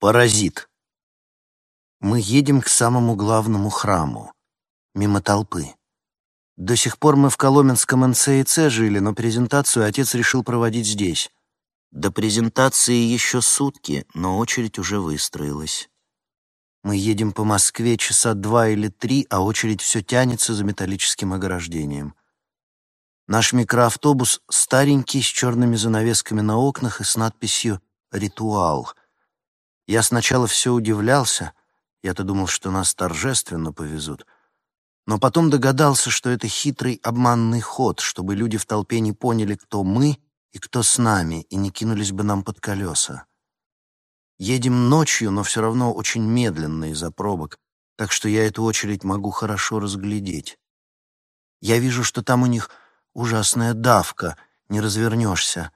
Паразит. Мы едем к самому главному храму, мимо толпы. До сих пор мы в Коломенском НЦИЦ жили, но презентацию отец решил проводить здесь. До презентации еще сутки, но очередь уже выстроилась. Мы едем по Москве часа два или три, а очередь все тянется за металлическим ограждением. Наш микроавтобус старенький, с черными занавесками на окнах и с надписью «Ритуал». Я сначала все удивлялся, я-то думал, что нас торжественно повезут, но потом догадался, что это хитрый обманный ход, чтобы люди в толпе не поняли, кто мы и кто с нами, и не кинулись бы нам под колеса. Едем ночью, но все равно очень медленно из-за пробок, так что я эту очередь могу хорошо разглядеть. Я вижу, что там у них ужасная давка, не развернешься.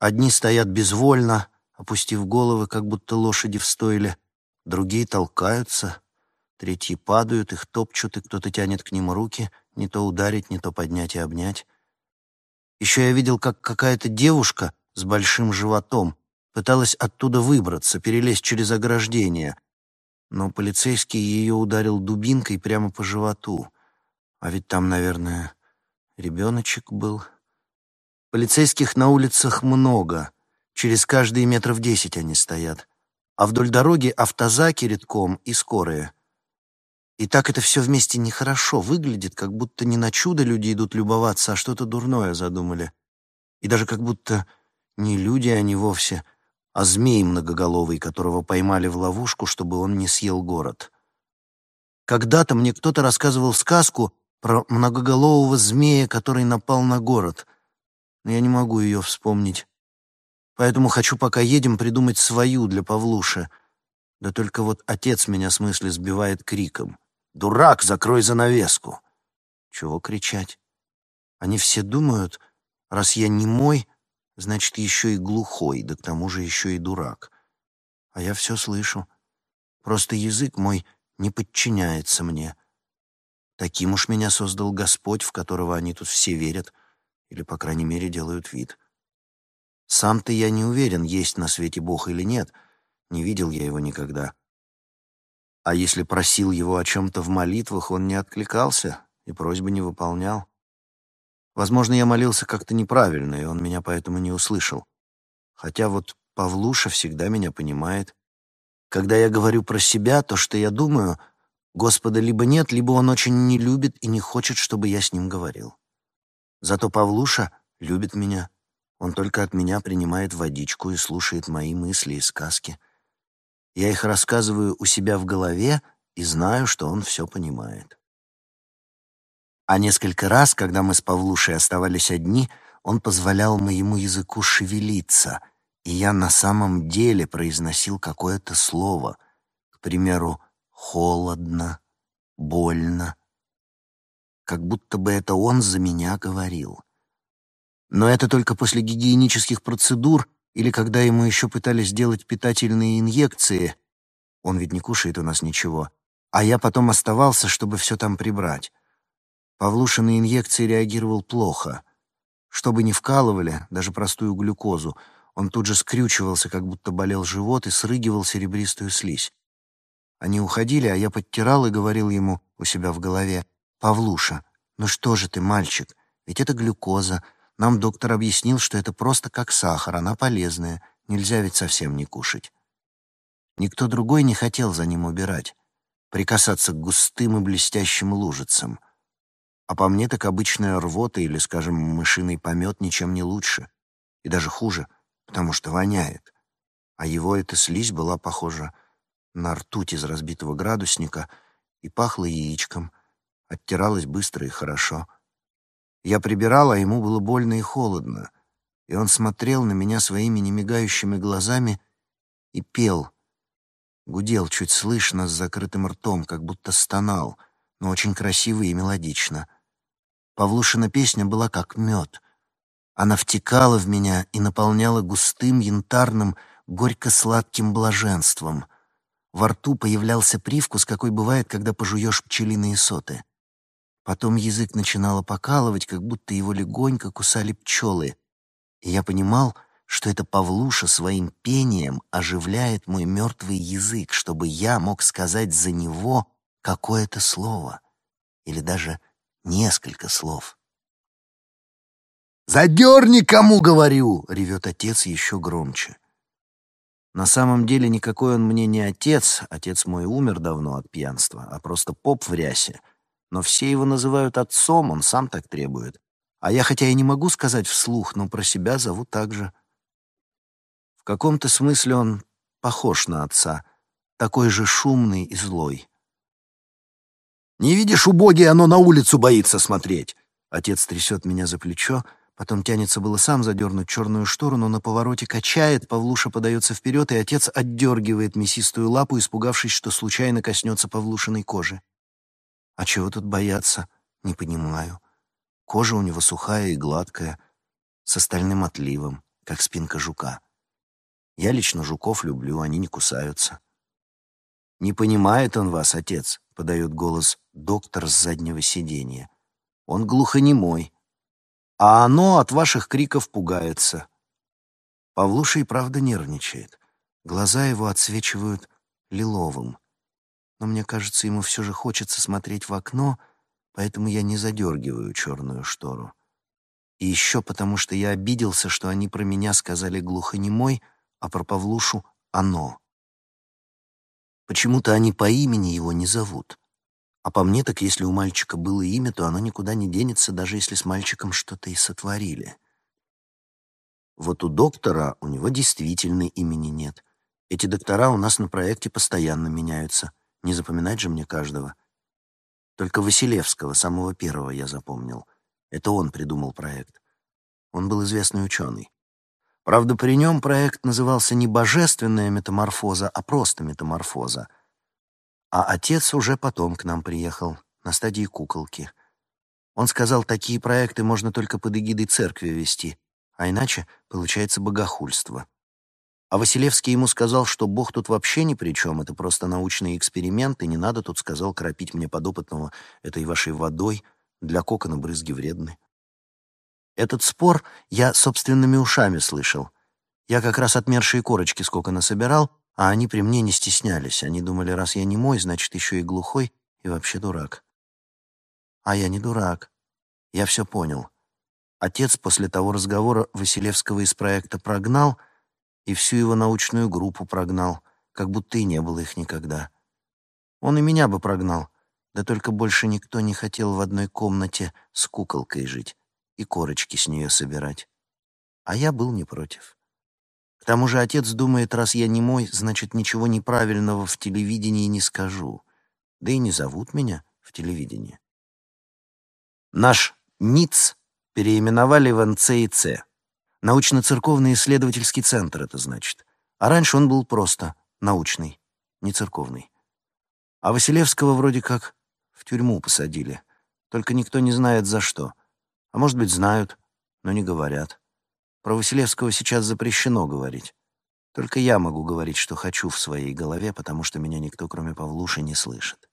Одни стоят безвольно, опустив головы, как будто лошади в другие толкаются, третьи падают, их топчут, и кто-то тянет к ним руки, не то ударить, не то поднять и обнять. Еще я видел, как какая-то девушка с большим животом пыталась оттуда выбраться, перелезть через ограждение, но полицейский ее ударил дубинкой прямо по животу. А ведь там, наверное, ребеночек был. Полицейских на улицах много, через каждые метров десять они стоят, а вдоль дороги автозаки редком и скорые. И так это все вместе нехорошо выглядит, как будто не на чудо люди идут любоваться, а что-то дурное задумали. И даже как будто не люди они вовсе, а змей многоголовый, которого поймали в ловушку, чтобы он не съел город. Когда-то мне кто-то рассказывал сказку про многоголового змея, который напал на город, но я не могу ее вспомнить. Поэтому хочу, пока едем, придумать свою для Павлуши. Да только вот отец меня с мысли сбивает криком. «Дурак, закрой занавеску!» Чего кричать? Они все думают, раз я не мой, значит, еще и глухой, да к тому же еще и дурак. А я все слышу. Просто язык мой не подчиняется мне. Таким уж меня создал Господь, в которого они тут все верят, или, по крайней мере, делают вид. Сам-то я не уверен, есть на свете Бог или нет, не видел я его никогда. А если просил его о чем-то в молитвах, он не откликался и просьбы не выполнял. Возможно, я молился как-то неправильно, и он меня поэтому не услышал. Хотя вот Павлуша всегда меня понимает. Когда я говорю про себя, то, что я думаю, Господа либо нет, либо он очень не любит и не хочет, чтобы я с ним говорил. Зато Павлуша любит меня. Он только от меня принимает водичку и слушает мои мысли и сказки. Я их рассказываю у себя в голове и знаю, что он все понимает. А несколько раз, когда мы с Павлушей оставались одни, он позволял моему языку шевелиться, и я на самом деле произносил какое-то слово, к примеру, «холодно», «больно», как будто бы это он за меня говорил. Но это только после гигиенических процедур или когда ему еще пытались сделать питательные инъекции, он ведь не кушает у нас ничего, а я потом оставался, чтобы все там прибрать. Павлуша на инъекции реагировал плохо. Что бы ни вкалывали, даже простую глюкозу, он тут же скрючивался, как будто болел живот, и срыгивал серебристую слизь. Они уходили, а я подтирал и говорил ему у себя в голове, «Павлуша, ну что же ты, мальчик, ведь это глюкоза, нам доктор объяснил, что это просто как сахар, она полезная, нельзя ведь совсем не кушать. Никто другой не хотел за ним убирать, прикасаться к густым и блестящим лужицам. А по мне так обычная рвота или, скажем, мышиный помет ничем не лучше. И даже хуже, потому что воняет. А его эта слизь была похожа на ртуть из разбитого градусника и пахла яичком, оттиралась быстро и хорошо — я прибирал, а ему было больно и холодно, и он смотрел на меня своими немигающими глазами и пел. Гудел чуть слышно с закрытым ртом, как будто стонал, но очень красиво и мелодично. Павлушина песня была как мед. Она втекала в меня и наполняла густым, янтарным, горько-сладким блаженством. Во рту появлялся привкус, какой бывает, когда пожуешь пчелиные соты. Потом язык начинало покалывать, как будто его легонько кусали пчелы. И я понимал, что это Павлуша своим пением оживляет мой мертвый язык, чтобы я мог сказать за него какое-то слово или даже несколько слов. «Задерни, кому говорю!» — ревет отец еще громче. На самом деле никакой он мне не отец, отец мой умер давно от пьянства, а просто поп в рясе. Но все его называют отцом, он сам так требует. А я хотя и не могу сказать вслух, но про себя зову так же. В каком-то смысле он похож на отца, такой же шумный и злой. «Не видишь, убогий, оно на улицу боится смотреть!» Отец трясет меня за плечо, потом тянется было сам задернуть черную штору, но на повороте качает, Павлуша подается вперед, и отец отдергивает мясистую лапу, испугавшись, что случайно коснется Павлушиной кожи. А чего тут бояться? Не понимаю. Кожа у него сухая и гладкая, с остальным отливом, как спинка жука. Я лично жуков люблю, они не кусаются. «Не понимает он вас, отец», — подает голос доктор с заднего сиденья. «Он глухонемой, а оно от ваших криков пугается». Павлуша и правда нервничает. Глаза его отсвечивают лиловым. Но мне кажется, ему все же хочется смотреть в окно, поэтому я не задергиваю черную штору. И еще потому, что я обиделся, что они про меня сказали глухонемой, а про Павлушу — оно. Почему-то они по имени его не зовут. А по мне так, если у мальчика было имя, то оно никуда не денется, даже если с мальчиком что-то и сотворили. Вот у доктора у него действительно имени нет. Эти доктора у нас на проекте постоянно меняются. Не запоминать же мне каждого. Только Василевского, самого первого, я запомнил. Это он придумал проект. Он был известный ученый. Правда, при нем проект назывался не «Божественная метаморфоза», а просто «Метаморфоза». А отец уже потом к нам приехал, на стадии куколки. Он сказал, такие проекты можно только под эгидой церкви вести, а иначе получается богохульство. А Василевский ему сказал, что Бог тут вообще ни при чем, это просто научный эксперимент, и не надо тут, сказал, кропить мне подопытного этой вашей водой, для кокона брызги вредны. Этот спор я собственными ушами слышал. Я как раз отмершие корочки сколько насобирал, а они при мне не стеснялись. Они думали, раз я не мой, значит, еще и глухой и вообще дурак. А я не дурак. Я все понял. Отец после того разговора Василевского из проекта прогнал и всю его научную группу прогнал, как будто и не было их никогда. Он и меня бы прогнал, да только больше никто не хотел в одной комнате с куколкой жить и корочки с нее собирать. А я был не против. К тому же отец думает, раз я не мой, значит, ничего неправильного в телевидении не скажу. Да и не зовут меня в телевидении. Наш НИЦ переименовали в НЦИЦ. Научно-церковный исследовательский центр это значит. А раньше он был просто научный, не церковный. А Василевского вроде как в тюрьму посадили. Только никто не знает за что — а может быть, знают, но не говорят. Про Василевского сейчас запрещено говорить. Только я могу говорить, что хочу в своей голове, потому что меня никто, кроме Павлуши, не слышит.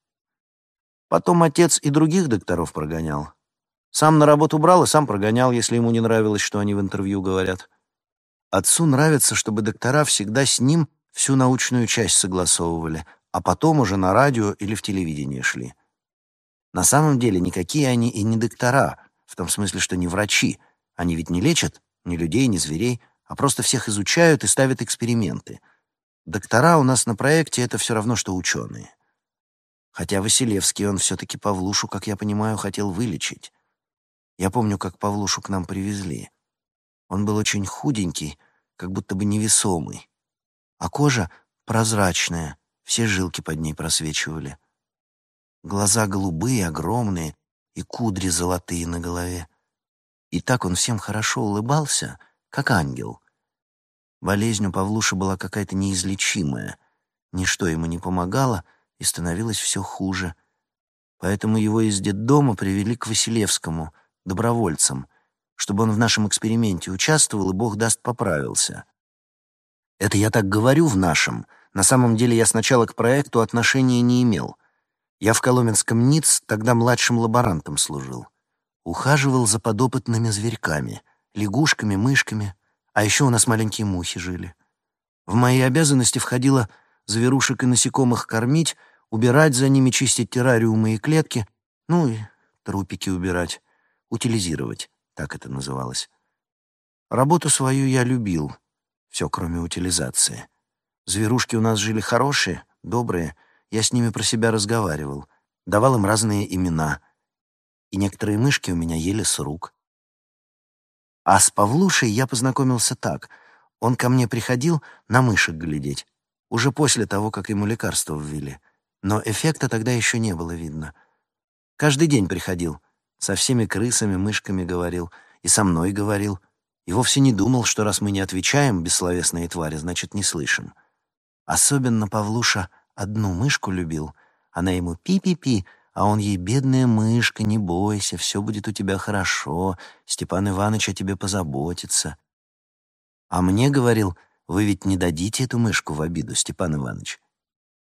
Потом отец и других докторов прогонял. Сам на работу брал и сам прогонял, если ему не нравилось, что они в интервью говорят. Отцу нравится, чтобы доктора всегда с ним всю научную часть согласовывали, а потом уже на радио или в телевидении шли. На самом деле никакие они и не доктора — в том смысле, что не врачи. Они ведь не лечат ни людей, ни зверей, а просто всех изучают и ставят эксперименты. Доктора у нас на проекте — это все равно, что ученые. Хотя Василевский, он все-таки Павлушу, как я понимаю, хотел вылечить. Я помню, как Павлушу к нам привезли. Он был очень худенький, как будто бы невесомый. А кожа прозрачная, все жилки под ней просвечивали. Глаза голубые, огромные, и кудри золотые на голове. И так он всем хорошо улыбался, как ангел. Болезнь у Павлуши была какая-то неизлечимая. Ничто ему не помогало, и становилось все хуже. Поэтому его из детдома привели к Василевскому, добровольцам, чтобы он в нашем эксперименте участвовал, и Бог даст поправился. Это я так говорю в нашем. На самом деле я сначала к проекту отношения не имел. Я в Коломенском НИЦ тогда младшим лаборантом служил. Ухаживал за подопытными зверьками, лягушками, мышками, А еще у нас маленькие мухи жили. В мои обязанности входило зверушек и насекомых кормить, убирать за ними, чистить террариумы и клетки, ну и трупики убирать, утилизировать, так это называлось. Работу свою я любил, все кроме утилизации. Зверушки у нас жили хорошие, добрые, я с ними про себя разговаривал, давал им разные имена, и некоторые мышки у меня ели с рук. А с Павлушей я познакомился так. Он ко мне приходил на мышек глядеть, уже после того, как ему лекарства ввели. Но эффекта тогда еще не было видно. Каждый день приходил, со всеми крысами, мышками говорил, и со мной говорил, и вовсе не думал, что раз мы не отвечаем, бессловесные твари, значит, не слышим. Особенно Павлуша одну мышку любил. Она ему пи-пи-пи, а он ей, бедная мышка, не бойся, все будет у тебя хорошо, Степан Иванович о тебе позаботится. А мне говорил, вы ведь не дадите эту мышку в обиду, Степан Иванович.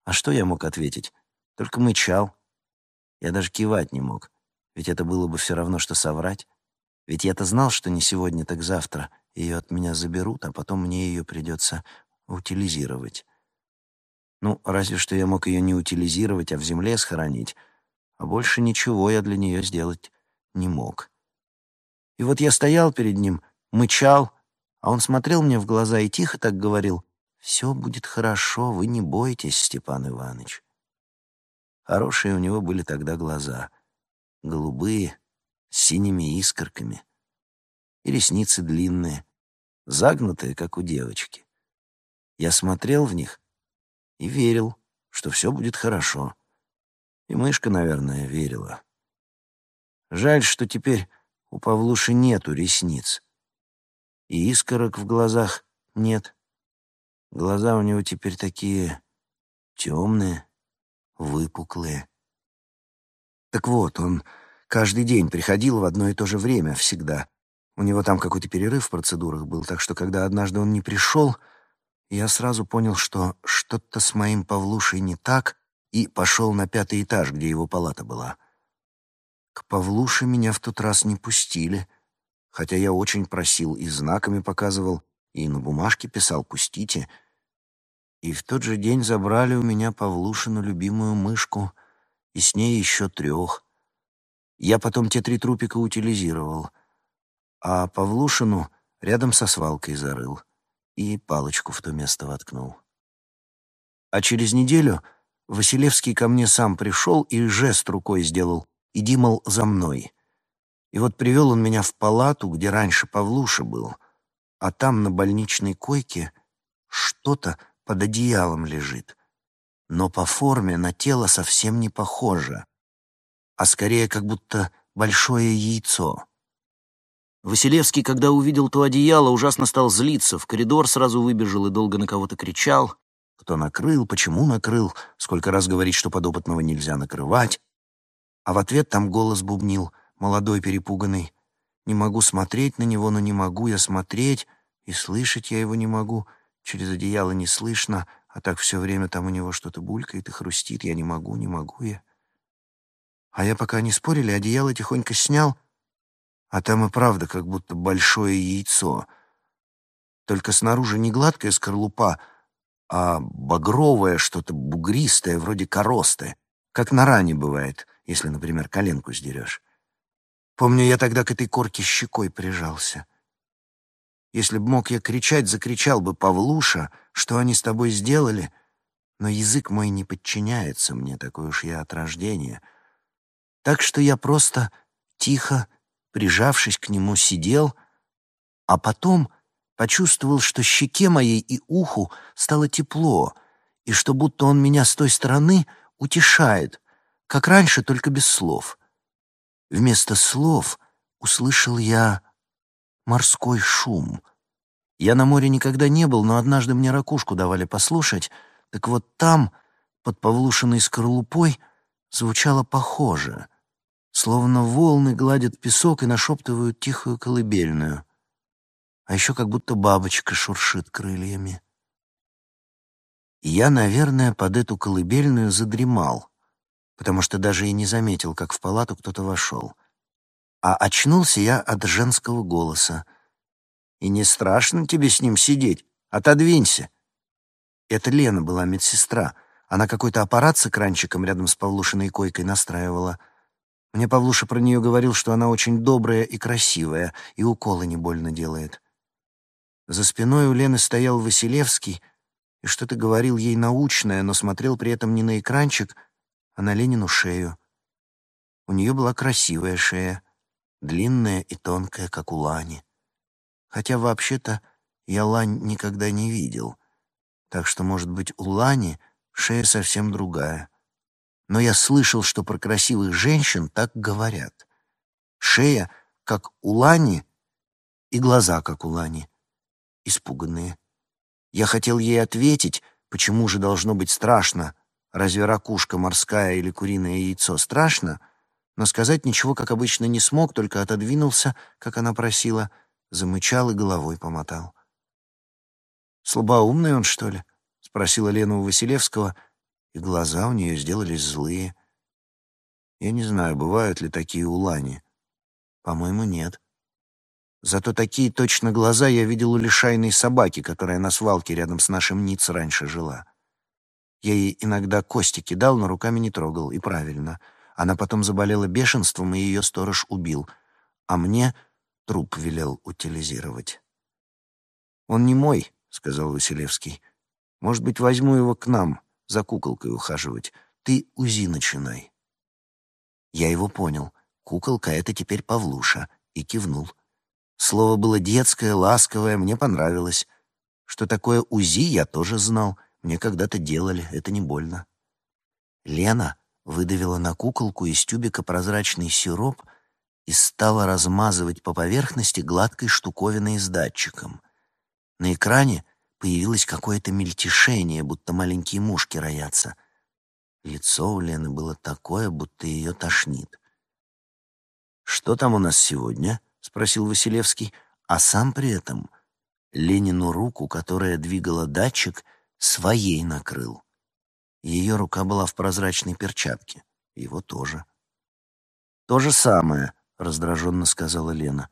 А что я мог ответить? Только мычал. Я даже кивать не мог, ведь это было бы все равно, что соврать. Ведь я-то знал, что не сегодня, так завтра ее от меня заберут, а потом мне ее придется утилизировать. Ну, разве что я мог ее не утилизировать, а в земле схоронить, а больше ничего я для нее сделать не мог. И вот я стоял перед ним, мычал, а он смотрел мне в глаза и тихо так говорил, «Все будет хорошо, вы не бойтесь, Степан Иванович». Хорошие у него были тогда глаза, голубые, с синими искорками, и ресницы длинные, загнутые, как у девочки. Я смотрел в них и верил, что все будет хорошо. И мышка, наверное, верила. Жаль, что теперь у Павлуши нету ресниц. И искорок в глазах нет. Глаза у него теперь такие темные, выпуклые. Так вот, он каждый день приходил в одно и то же время, всегда. У него там какой-то перерыв в процедурах был, так что когда однажды он не пришел, я сразу понял, что что-то с моим Павлушей не так, и пошел на пятый этаж, где его палата была. К Павлуше меня в тот раз не пустили, хотя я очень просил и знаками показывал, и на бумажке писал «пустите». И в тот же день забрали у меня Павлушину любимую мышку, и с ней еще трех. Я потом те три трупика утилизировал, а Павлушину рядом со свалкой зарыл и палочку в то место воткнул. А через неделю Василевский ко мне сам пришел и жест рукой сделал «Иди, мол, за мной». И вот привел он меня в палату, где раньше Павлуша был, а там на больничной койке что-то под одеялом лежит. Но по форме на тело совсем не похоже, а скорее как будто большое яйцо. Василевский, когда увидел то одеяло, ужасно стал злиться, в коридор сразу выбежал и долго на кого-то кричал. Кто накрыл, почему накрыл, сколько раз говорить, что подопытного нельзя накрывать. А в ответ там голос бубнил, молодой, перепуганный. «Не могу смотреть на него, но не могу я смотреть, и слышать я его не могу. Через одеяло не слышно, а так все время там у него что-то булькает и хрустит. Я не могу, не могу я». А я пока не спорили, одеяло тихонько снял — а там и правда как будто большое яйцо. Только снаружи не гладкая скорлупа, а багровое что-то бугристое, вроде коросты, как на ране бывает, если, например, коленку сдерешь. Помню, я тогда к этой корке щекой прижался. Если б мог я кричать, закричал бы Павлуша, что они с тобой сделали, но язык мой не подчиняется мне, такой уж я от рождения. Так что я просто тихо прижавшись к нему, сидел, а потом почувствовал, что щеке моей и уху стало тепло, и что будто он меня с той стороны утешает, как раньше, только без слов. Вместо слов услышал я морской шум. Я на море никогда не был, но однажды мне ракушку давали послушать, так вот там, под Павлушиной скорлупой, звучало похоже — словно волны гладят песок и нашептывают тихую колыбельную. А еще как будто бабочка шуршит крыльями. Я, наверное, под эту колыбельную задремал, потому что даже и не заметил, как в палату кто-то вошел. А очнулся я от женского голоса. И не страшно тебе с ним сидеть? Отодвинься. Это Лена была медсестра. Она какой-то аппарат с экранчиком рядом с Павлушиной койкой настраивала. Мне Павлуша про нее говорил, что она очень добрая и красивая, и уколы не больно делает. За спиной у Лены стоял Василевский и что-то говорил ей научное, но смотрел при этом не на экранчик, а на Ленину шею. У нее была красивая шея, длинная и тонкая, как у Лани. Хотя вообще-то я Лань никогда не видел, так что, может быть, у Лани шея совсем другая. Но я слышал, что про красивых женщин так говорят. Шея, как у Лани, и глаза, как у Лани, испуганные. Я хотел ей ответить, почему же должно быть страшно, разве ракушка морская или куриное яйцо страшно, но сказать ничего, как обычно, не смог, только отодвинулся, как она просила, замычал и головой помотал. «Слабоумный он, что ли?» — спросила Лена у Василевского, и глаза у нее сделались злые. Я не знаю, бывают ли такие у. По-моему, нет. Зато такие точно глаза я видел у лишайной собаки, которая на свалке рядом с нашим Ниц раньше жила. Я ей иногда кости кидал, но руками не трогал, и правильно. Она потом заболела бешенством, и ее сторож убил. А мне труп велел утилизировать. «Он не мой», — сказал Василевский. «Может быть, возьму его к нам, за куколкой ухаживать. Ты УЗИ начинай». Я его понял. Куколка — это теперь Павлуша. И кивнул. Слово было детское, ласковое, мне понравилось. Что такое УЗИ, я тоже знал. Мне когда-то делали, это не больно. Лена выдавила на куколку из тюбика прозрачный сироп и стала размазывать по поверхности гладкой штуковиной с датчиком. На экране появилось какое-то мельтешение, будто маленькие мушки роятся. Лицо у Лены было такое, будто ее тошнит. «Что там у нас сегодня?» — спросил Василевский, а сам при этом Ленину руку, которая двигала датчик, своей накрыл. Ее рука была в прозрачной перчатке, его тоже. «То же самое», — раздраженно сказала Лена.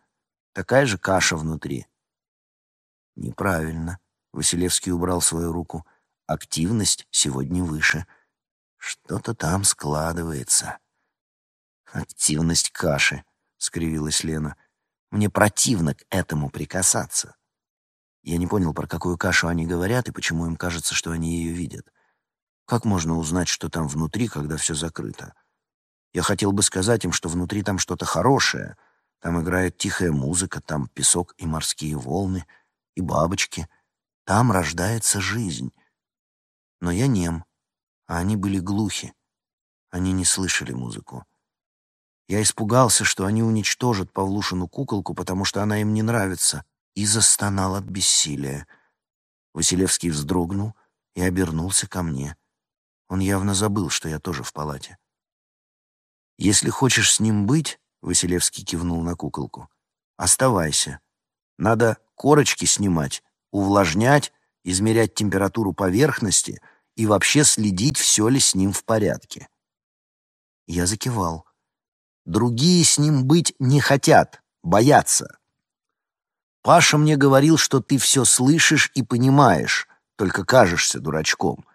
«Такая же каша внутри». «Неправильно», — Василевский убрал свою руку. «Активность сегодня выше. Что-то там складывается». «Активность каши», — скривилась Лена. Мне противно к этому прикасаться. Я не понял, про какую кашу они говорят и почему им кажется, что они ее видят. Как можно узнать, что там внутри, когда все закрыто? Я хотел бы сказать им, что внутри там что-то хорошее. Там играет тихая музыка, там песок и морские волны, и бабочки. Там рождается жизнь. Но я нем, а они были глухи. Они не слышали музыку. Я испугался, что они уничтожат Павлушину куколку, потому что она им не нравится, и застонал от бессилия. Василевский вздрогнул и обернулся ко мне. Он явно забыл, что я тоже в палате. «Если хочешь с ним быть», — Василевский кивнул на куколку, — «оставайся. Надо корочки снимать, увлажнять, измерять температуру поверхности и вообще следить, все ли с ним в порядке». Я закивал. Другие с ним быть не хотят, боятся. Паша мне говорил, что ты все слышишь и понимаешь, только кажешься дурачком.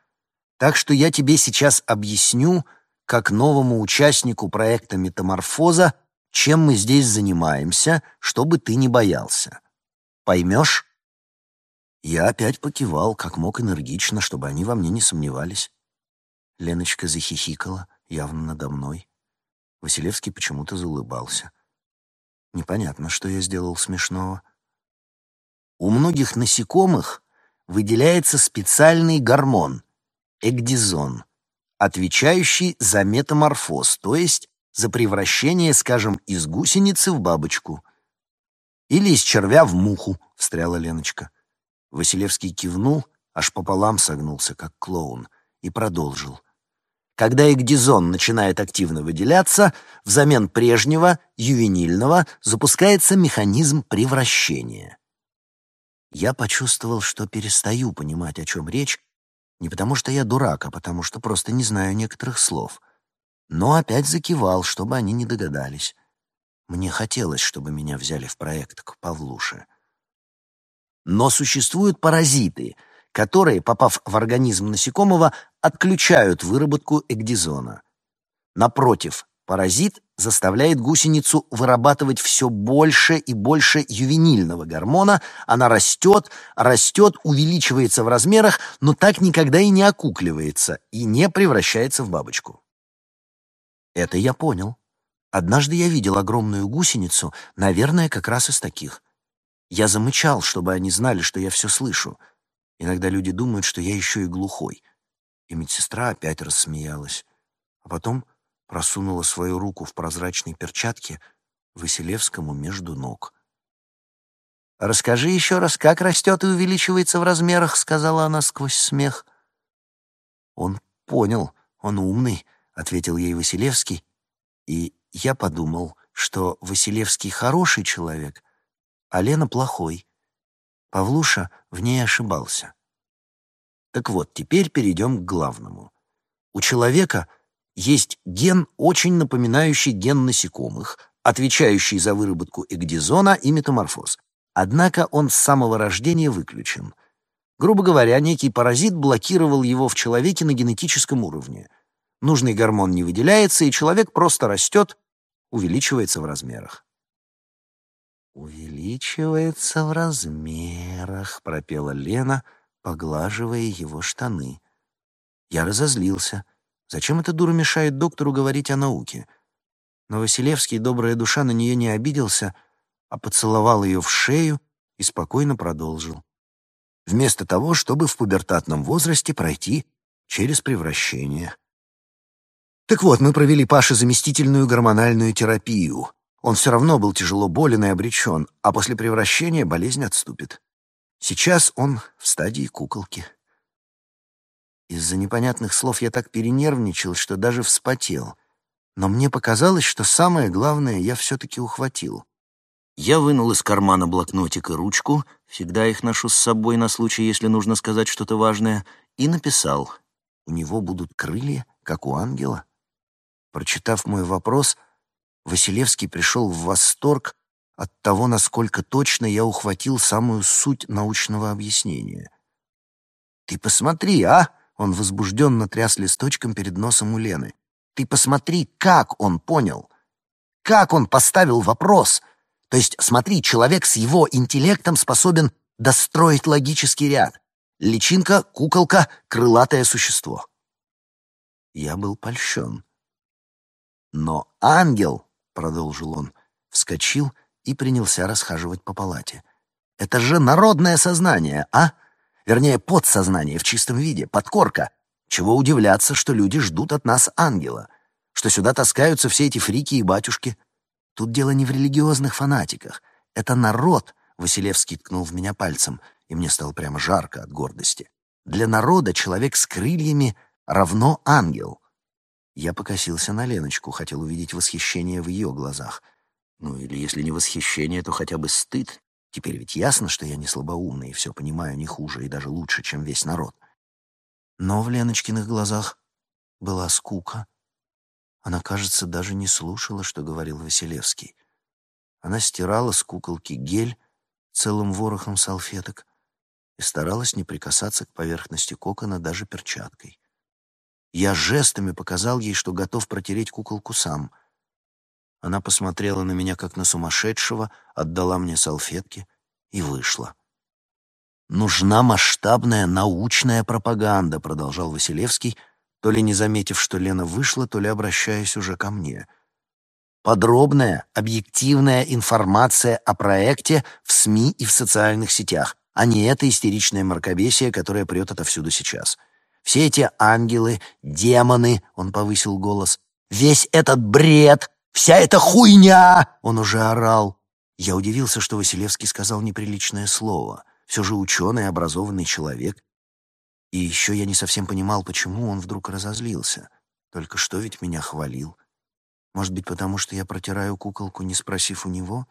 Так что я тебе сейчас объясню, как новому участнику проекта «Метаморфоза», чем мы здесь занимаемся, чтобы ты не боялся. Поймешь? Я опять покивал, как мог энергично, чтобы они во мне не сомневались. Леночка захихикала, явно надо мной. Василевский почему-то заулыбался. Непонятно, что я сделал смешного. У многих насекомых выделяется специальный гормон — эгдизон, отвечающий за метаморфоз, то есть за превращение, скажем, из гусеницы в бабочку. Или из червя в муху, — встряла Леночка. Василевский кивнул, аж пополам согнулся, как клоун, и продолжил — когда экдизон начинает активно выделяться, взамен прежнего, ювенильного, запускается механизм превращения. Я почувствовал, что перестаю понимать, о чем речь, не потому что я дурак, а потому что просто не знаю некоторых слов. Но опять закивал, чтобы они не догадались. Мне хотелось, чтобы меня взяли в проект к Павлуше. Но существуют паразиты, которые, попав в организм насекомого, отключают выработку экдизона. Напротив, паразит заставляет гусеницу вырабатывать все больше и больше ювенильного гормона, она растет, растет, увеличивается в размерах, но так никогда и не окукливается и не превращается в бабочку. Это я понял. Однажды я видел огромную гусеницу, наверное, как раз из таких. Я замычал, чтобы они знали, что я все слышу. Иногда люди думают, что я еще и глухой. И медсестра опять рассмеялась. А потом просунула свою руку в прозрачной перчатке Василевскому между ног. «Расскажи еще раз, как растет и увеличивается в размерах», — сказала она сквозь смех. «Он понял, он умный», — ответил ей Василевский, и я подумал, что Василевский хороший человек, а Лена плохой. Павлуша в ней ошибался. Так вот, теперь перейдем к главному. У человека есть ген, очень напоминающий ген насекомых, отвечающий за выработку экдизона и метаморфоз. Однако он с самого рождения выключен. Грубо говоря, некий паразит блокировал его в человеке на генетическом уровне. Нужный гормон не выделяется, и человек просто растет, увеличивается в размерах. «Увеличивается в размерах», — пропела Лена, поглаживая его штаны. Я разозлился. Зачем эта дура мешает доктору говорить о науке? Но Василевский, добрая душа, на нее не обиделся, а поцеловал ее в шею и спокойно продолжил. Вместо того, чтобы в пубертатном возрасте пройти через превращение. Так вот, мы провели Паше заместительную гормональную терапию. Он все равно был тяжело болен и обречен, а после превращения болезнь отступит. Сейчас он в стадии куколки. Из-за непонятных слов я так перенервничал, что даже вспотел. Но мне показалось, что самое главное я все-таки ухватил. Я вынул из кармана блокнотик и ручку, всегда их ношу с собой на случай, если нужно сказать что-то важное, и написал. У него будут крылья, как у ангела. Прочитав мой вопрос, Василевский пришел в восторг от того, насколько точно я ухватил самую суть научного объяснения. «Ты посмотри, а!» — он возбужденно тряс листочком перед носом у Лены. «Ты посмотри, как он понял! Как он поставил вопрос! То есть, смотри, человек с его интеллектом способен достроить логический ряд. Личинка, куколка, крылатое существо». Я был польщен. Но ангел, — продолжил он, вскочил и принялся расхаживать по палате. Это же народное сознание, а? Вернее, подсознание в чистом виде, подкорка. Чего удивляться, что люди ждут от нас ангела, что сюда таскаются все эти фрики и батюшки. Тут дело не в религиозных фанатиках. Это народ, — Василевский ткнул в меня пальцем, и мне стало прямо жарко от гордости. Для народа человек с крыльями равно ангел. Я покосился на Леночку, хотел увидеть восхищение в ее глазах. Ну или если не восхищение, то хотя бы стыд. Теперь ведь ясно, что я не слабоумный и все понимаю не хуже и даже лучше, чем весь народ. Но в Леночкиных глазах была скука. Она, кажется, даже не слушала, что говорил Василевский. Она стирала с куколки гель целым ворохом салфеток и старалась не прикасаться к поверхности кокона даже перчаткой. Я жестами показал ей, что готов протереть куколку сам. Она посмотрела на меня, как на сумасшедшего, отдала мне салфетки и вышла. «Нужна масштабная научная пропаганда», — продолжал Василевский, то ли не заметив, что Лена вышла, то ли обращаясь уже ко мне. «Подробная, объективная информация о проекте в СМИ и в социальных сетях, а не это истеричное мракобесие, которое прет отовсюду сейчас». Все эти ангелы, демоны, он повысил голос, весь этот бред, вся эта хуйня, он уже орал. Я удивился, что Василевский сказал неприличное слово. Все же ученый, образованный человек. И еще я не совсем понимал, почему он вдруг разозлился. Только что ведь меня хвалил. Может быть, потому что я протираю куколку, не спросив у него?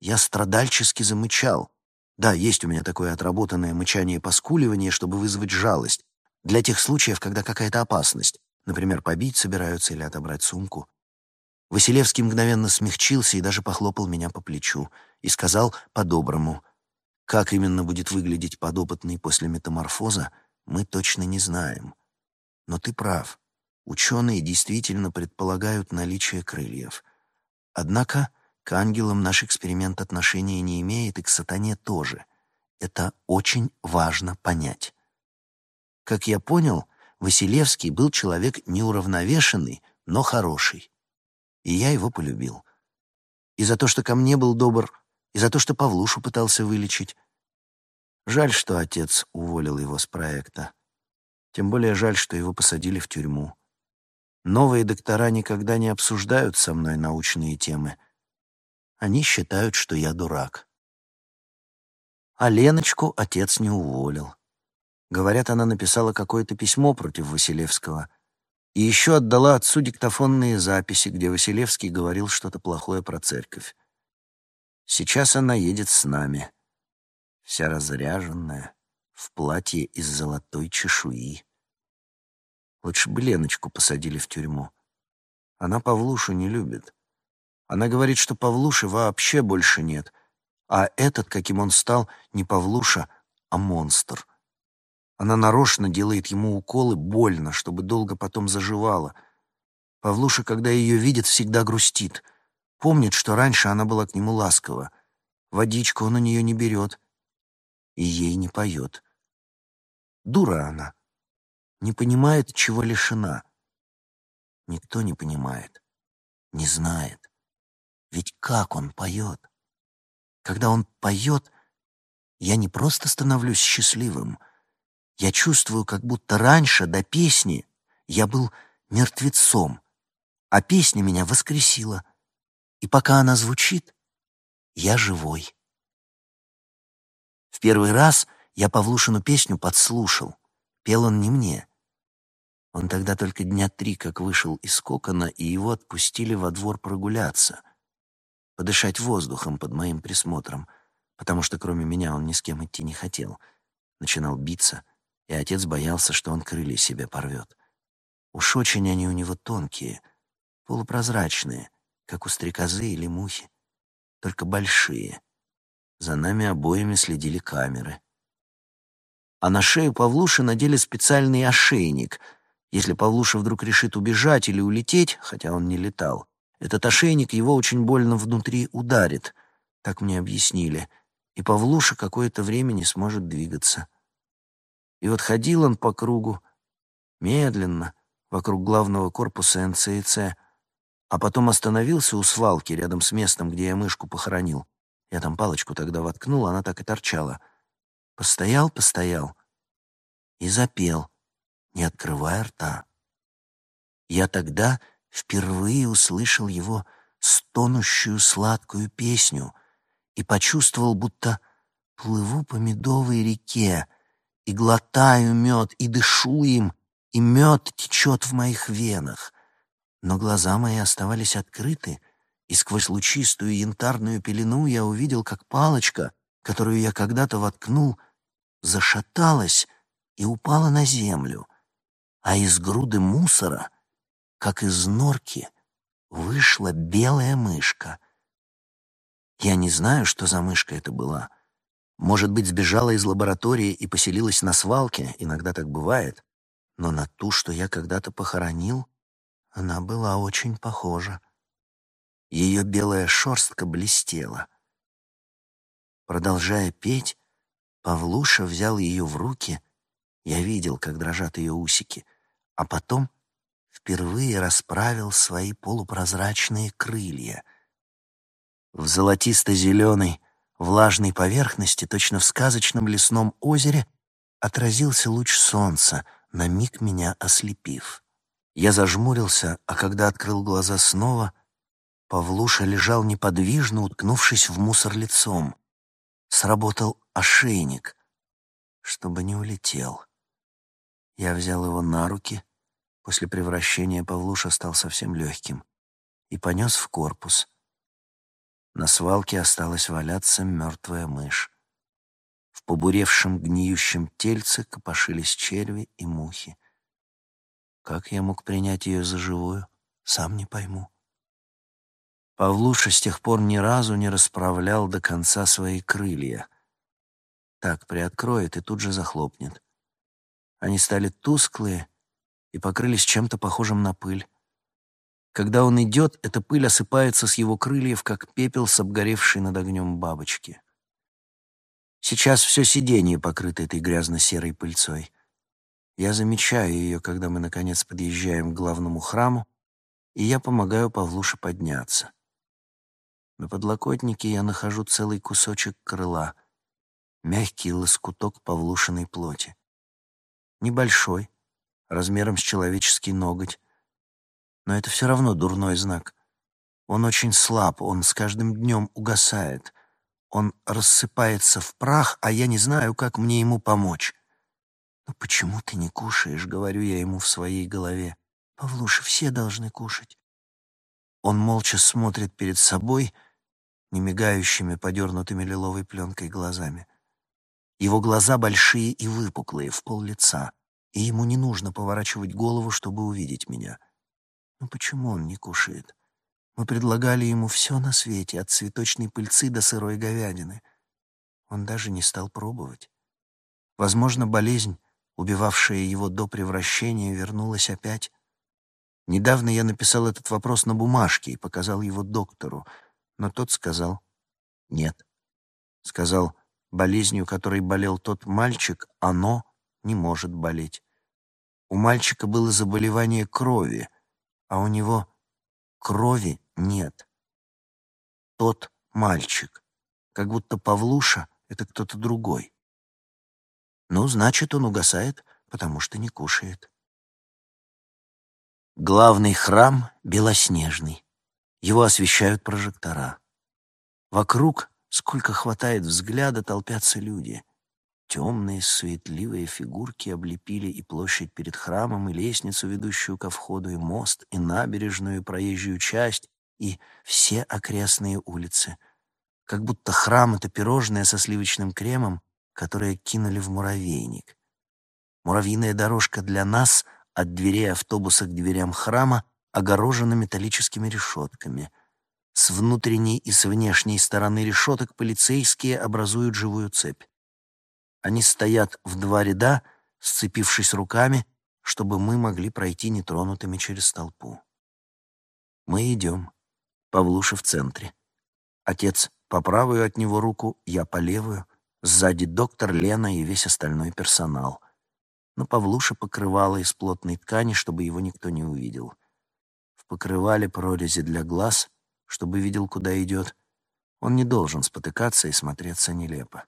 Я страдальчески замычал. Да, есть у меня такое отработанное мычание-поскуливание, чтобы вызвать жалость. Для тех случаев, когда какая-то опасность, например, побить собираются или отобрать сумку. Василевский мгновенно смягчился и даже похлопал меня по плечу и сказал по-доброму. Как именно будет выглядеть подопытный после метаморфоза, мы точно не знаем. Но ты прав. Ученые действительно предполагают наличие крыльев. Однако к ангелам наш эксперимент отношения не имеет, и к сатане тоже. Это очень важно понять. Как я понял, Василевский был человек неуравновешенный, но хороший. И я его полюбил. И за то, что ко мне был добр, и за то, что Павлушу пытался вылечить. Жаль, что отец уволил его с проекта. Тем более жаль, что его посадили в тюрьму. Новые доктора никогда не обсуждают со мной научные темы. Они считают, что я дурак. А Леночку отец не уволил. Говорят, она написала какое-то письмо против Василевского и еще отдала отцу диктофонные записи, где Василевский говорил что-то плохое про церковь. Сейчас она едет с нами, вся разряженная, в платье из золотой чешуи. Лучше бы Леночку посадили в тюрьму. Она Павлушу не любит. Она говорит, что Павлуши вообще больше нет, а этот, каким он стал, не Павлуша, а монстр — она нарочно делает ему уколы больно, чтобы долго потом заживала. Павлуша, когда ее видит, всегда грустит. Помнит, что раньше она была к нему ласкова. Водичку он у нее не берет и ей не поет. Дура она. Не понимает, чего лишена. Никто не понимает, не знает. Ведь как он поет? Когда он поет, я не просто становлюсь счастливым — я чувствую, как будто раньше, до песни, я был мертвецом, а песня меня воскресила. И пока она звучит, я живой. В первый раз я Павлушину песню подслушал. Пел он не мне. Он тогда только дня три как вышел из кокона, и его отпустили во двор прогуляться, подышать воздухом под моим присмотром, потому что кроме меня он ни с кем идти не хотел. Начинал биться — и отец боялся, что он крылья себе порвет. Уж очень они у него тонкие, полупрозрачные, как у стрекозы или мухи, только большие. За нами обоими следили камеры. А на шею Павлуши надели специальный ошейник. Если Павлуша вдруг решит убежать или улететь, хотя он не летал, этот ошейник его очень больно внутри ударит, так мне объяснили, и Павлуша какое-то время не сможет двигаться. И вот ходил он по кругу, медленно, вокруг главного корпуса НЦИЦ, а потом остановился у свалки рядом с местом, где я мышку похоронил. Я там палочку тогда воткнул, она так и торчала. Постоял, постоял и запел, не открывая рта. Я тогда впервые услышал его стонущую сладкую песню и почувствовал, будто плыву по медовой реке, и глотаю мед, и дышу им, и мед течет в моих венах. Но глаза мои оставались открыты, и сквозь лучистую янтарную пелену я увидел, как палочка, которую я когда-то воткнул, зашаталась и упала на землю, а из груды мусора, как из норки, вышла белая мышка. Я не знаю, что за мышка это была — может быть, сбежала из лаборатории и поселилась на свалке, иногда так бывает. Но на ту, что я когда-то похоронил, она была очень похожа. Ее белая шерстка блестела. Продолжая петь, Павлуша взял ее в руки, я видел, как дрожат ее усики, а потом впервые расправил свои полупрозрачные крылья. В золотисто-зеленой, влажной поверхности, точно в сказочном лесном озере, отразился луч солнца, на миг меня ослепив. Я зажмурился, а когда открыл глаза снова, Павлуша лежал неподвижно, уткнувшись в мусор лицом. Сработал ошейник, чтобы не улетел. Я взял его на руки, после превращения Павлуша стал совсем легким, и понес в корпус — на свалке осталась валяться мертвая мышь. В побуревшем гниющем тельце копошились черви и мухи. Как я мог принять ее за живую, сам не пойму. Павлуша с тех пор ни разу не расправлял до конца свои крылья. так приоткроет и тут же захлопнет. Они стали тусклые и покрылись чем-то похожим на пыль. Когда он идет, эта пыль осыпается с его крыльев, как пепел с обгоревшей над огнем бабочки. Сейчас все сиденье покрыто этой грязно-серой пыльцой. Я замечаю ее, когда мы, наконец, подъезжаем к главному храму, и я помогаю Павлуше подняться. На подлокотнике я нахожу целый кусочек крыла, мягкий лоскуток Павлушиной плоти. Небольшой, размером с человеческий ноготь, но это все равно дурной знак. Он очень слаб, он с каждым днем угасает. Он рассыпается в прах, а я не знаю, как мне ему помочь. «Ну почему ты не кушаешь?» — говорю я ему в своей голове. «Павлуша, все должны кушать». Он молча смотрит перед собой, немигающими, подернутыми лиловой пленкой глазами. Его глаза большие и выпуклые, в пол лица, и ему не нужно поворачивать голову, чтобы увидеть меня. Но почему он не кушает? Мы предлагали ему все на свете, от цветочной пыльцы до сырой говядины. Он даже не стал пробовать. Возможно, болезнь, убивавшая его до превращения, вернулась опять. Недавно я написал этот вопрос на бумажке и показал его доктору, но тот сказал «нет». Сказал, болезнью, которой болел тот мальчик, оно не может болеть. У мальчика было заболевание крови, а у него крови нет. Тот мальчик, как будто Павлуша — это кто-то другой. Ну, значит, он угасает, потому что не кушает. Главный храм белоснежный. Его освещают прожектора. Вокруг, сколько хватает взгляда, толпятся люди. Темные, суетливые фигурки облепили и площадь перед храмом, и лестницу, ведущую ко входу, и мост, и набережную, и проезжую часть, и все окрестные улицы. Как будто храм — это пирожное со сливочным кремом, которое кинули в муравейник. Муравьиная дорожка для нас от дверей автобуса к дверям храма огорожена металлическими решетками. С внутренней и с внешней стороны решеток полицейские образуют живую цепь. Они стоят в два ряда, сцепившись руками, чтобы мы могли пройти нетронутыми через толпу. Мы идем. Павлуша в центре. Отец по правую от него руку, я по левую. Сзади доктор, Лена и весь остальной персонал. Но Павлуша покрывало из плотной ткани, чтобы его никто не увидел. В покрывале прорези для глаз, чтобы видел, куда идет. Он не должен спотыкаться и смотреться нелепо.